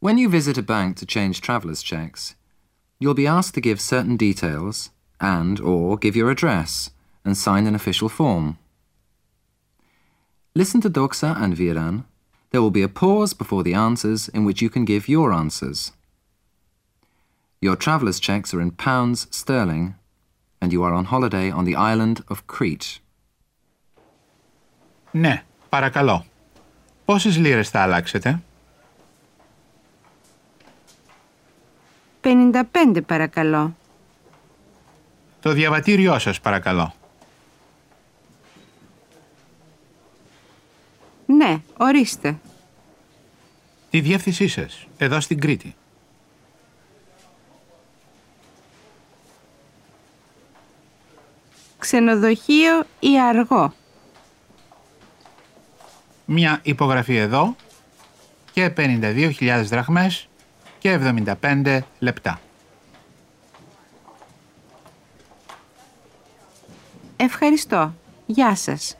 When you visit a bank to change traveller's checks, you'll be asked to give certain details and or give your address and sign an official form. Listen to Doxa and Viran. There will be a pause before the answers in which you can give your answers. Your traveller's checks are in pounds sterling and you are on holiday on the island of Crete. Ναι, παρακαλώ. Πόσες λίρες θα αλλάξετε? 55 παρακαλώ. Το διαβατήριό σας παρακαλώ. Ναι, ορίστε. Τη διεύθυνσή σας, εδώ στην Κρήτη. Ξενοδοχείο ή αργό. Μια υπογραφή εδώ και 52.000 δραχμές και 75 λεπτά. Ευχαριστώ. Γεια σας.